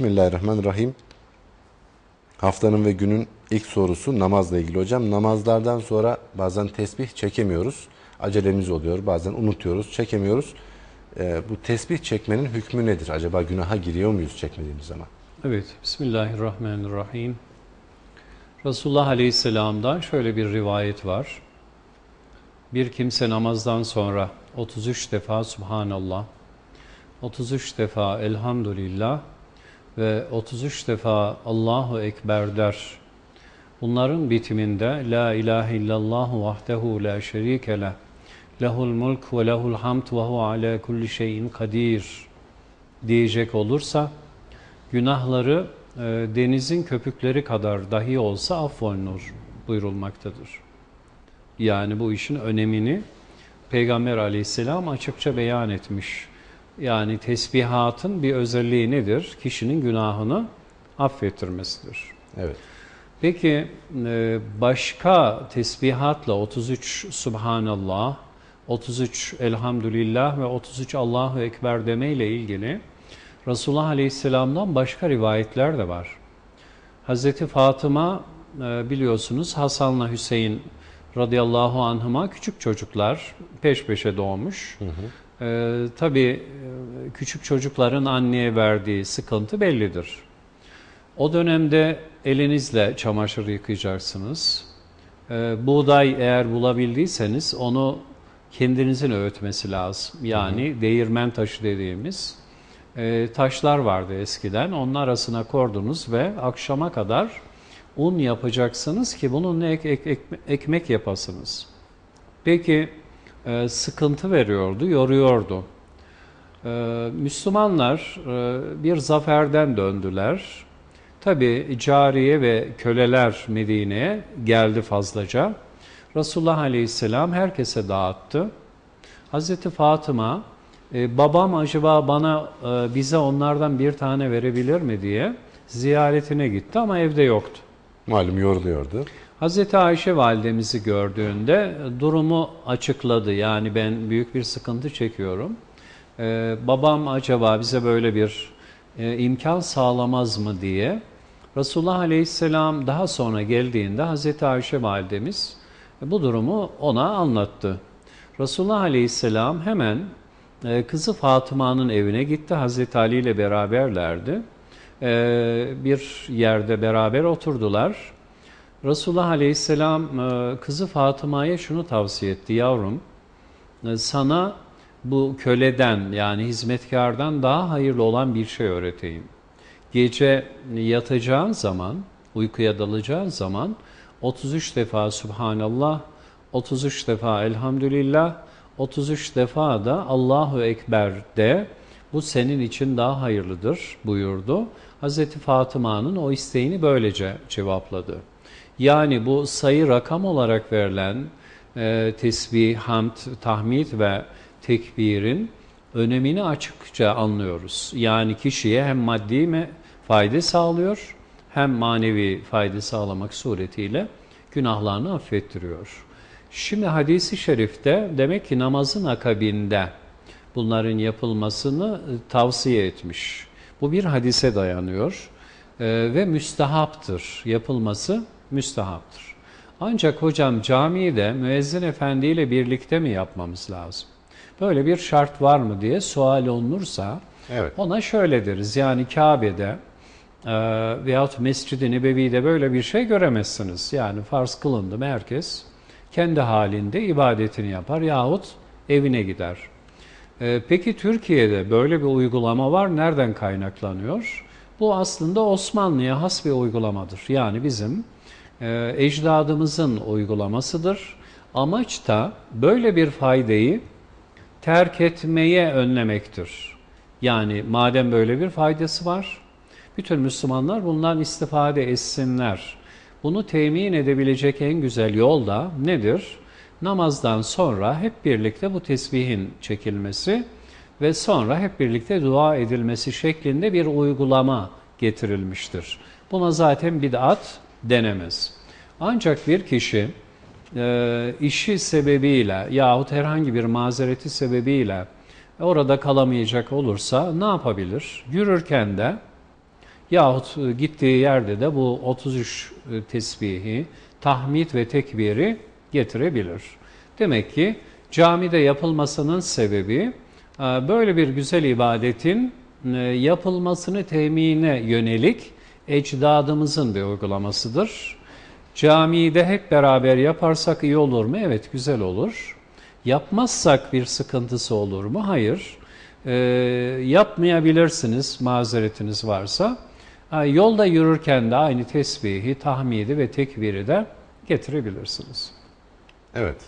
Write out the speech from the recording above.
Bismillahirrahmanirrahim. Haftanın ve günün ilk sorusu namazla ilgili hocam. Namazlardan sonra bazen tesbih çekemiyoruz. Acelemiz oluyor. Bazen unutuyoruz, çekemiyoruz. Ee, bu tesbih çekmenin hükmü nedir? Acaba günaha giriyor muyuz çekmediğimiz zaman? Evet, Bismillahirrahmanirrahim. Resulullah Aleyhisselam'dan şöyle bir rivayet var. Bir kimse namazdan sonra 33 defa Subhanallah, 33 defa Elhamdülillah ve 33 defa Allahu Ekber der. Bunların bitiminde La ilahe illallah vahdehu la şerike lehul mulk ve lehul hamd ve hu ala kulli şeyin kadir diyecek olursa günahları e, denizin köpükleri kadar dahi olsa affolunur buyurulmaktadır. Yani bu işin önemini Peygamber aleyhisselam açıkça beyan etmiş. Yani tesbihatın bir özelliği nedir? Kişinin günahını affettirmesidir. Evet. Peki e, başka tesbihatla 33 Subhanallah, 33 Elhamdülillah ve 33 Allahu Ekber demeyle ilgili Resulullah Aleyhisselam'dan başka rivayetler de var. Hazreti Fatıma e, biliyorsunuz Hasan'la Hüseyin radıyallahu anhıma küçük çocuklar peş peşe doğmuş. Hı hı. Ee, tabii küçük çocukların anneye verdiği sıkıntı bellidir. O dönemde elinizle çamaşır yıkayacaksınız. Ee, buğday eğer bulabildiyseniz onu kendinizin öğütmesi lazım. Yani hı hı. değirmen taşı dediğimiz e, taşlar vardı eskiden. Onun arasına kordunuz ve akşama kadar un yapacaksınız ki bununla ek, ek, ek, ekmek yapasınız. Peki e, sıkıntı veriyordu, yoruyordu. E, Müslümanlar e, bir zaferden döndüler. Tabi cariye ve köleler Medine'ye geldi fazlaca. Resulullah Aleyhisselam herkese dağıttı. Hazreti Fatıma, e, babam acaba bana e, bize onlardan bir tane verebilir mi diye ziyaretine gitti ama evde yoktu. Malum yoruluyordu. Hazreti Ayşe validemizi gördüğünde durumu açıkladı. Yani ben büyük bir sıkıntı çekiyorum. Ee, babam acaba bize böyle bir e, imkan sağlamaz mı diye. Resulullah Aleyhisselam daha sonra geldiğinde Hazreti Ayşe validemiz bu durumu ona anlattı. Resulullah Aleyhisselam hemen e, kızı Fatıma'nın evine gitti. Hazreti Ali ile beraberlerdi. E, bir yerde beraber oturdular. Resulullah Aleyhisselam e, kızı Fatıma'ya şunu tavsiye etti. Yavrum e, sana bu köleden yani hizmetkardan daha hayırlı olan bir şey öğreteyim. Gece yatacağın zaman, uykuya dalacağın zaman 33 defa Subhanallah, 33 defa Elhamdülillah, 33 defa da Allahu Ekber de bu senin için daha hayırlıdır buyurdu. Hazreti Fatıma'nın o isteğini böylece cevapladı. Yani bu sayı rakam olarak verilen e, tesbih, hamd, tahmid ve tekbirin önemini açıkça anlıyoruz. Yani kişiye hem maddi mi fayda sağlıyor hem manevi fayda sağlamak suretiyle günahlarını affettiriyor. Şimdi hadisi şerifte demek ki namazın akabinde bunların yapılmasını e, tavsiye etmiş. Bu bir hadise dayanıyor e, ve müstehaptır yapılması müstehaptır. Ancak hocam camiyi de müezzin efendi ile birlikte mi yapmamız lazım? Böyle bir şart var mı diye sual olunursa evet. ona şöyle deriz. Yani Kabe'de e, veyahut Mescid-i Nebevi'de böyle bir şey göremezsiniz. Yani farz kılındı mı herkes kendi halinde ibadetini yapar yahut evine gider. E, peki Türkiye'de böyle bir uygulama var. Nereden kaynaklanıyor? Bu aslında Osmanlı'ya has bir uygulamadır. Yani bizim e, ecdadımızın uygulamasıdır. Amaç da böyle bir faydayı terk etmeye önlemektir. Yani madem böyle bir faydası var, bütün Müslümanlar bundan istifade etsinler. Bunu temin edebilecek en güzel yol da nedir? Namazdan sonra hep birlikte bu tesbihin çekilmesi, ve sonra hep birlikte dua edilmesi şeklinde bir uygulama getirilmiştir. Buna zaten bid'at denemez. Ancak bir kişi e, işi sebebiyle yahut herhangi bir mazereti sebebiyle orada kalamayacak olursa ne yapabilir? Yürürken de yahut e, gittiği yerde de bu 33 e, tesbihi, tahmid ve tekbiri getirebilir. Demek ki camide yapılmasının sebebi e, böyle bir güzel ibadetin yapılmasını temine yönelik ecdadımızın bir uygulamasıdır. Camide hep beraber yaparsak iyi olur mu? Evet güzel olur. Yapmazsak bir sıkıntısı olur mu? Hayır. Ee, yapmayabilirsiniz mazeretiniz varsa. Yolda yürürken de aynı tesbihi, tahmidi ve tekbiri de getirebilirsiniz. Evet.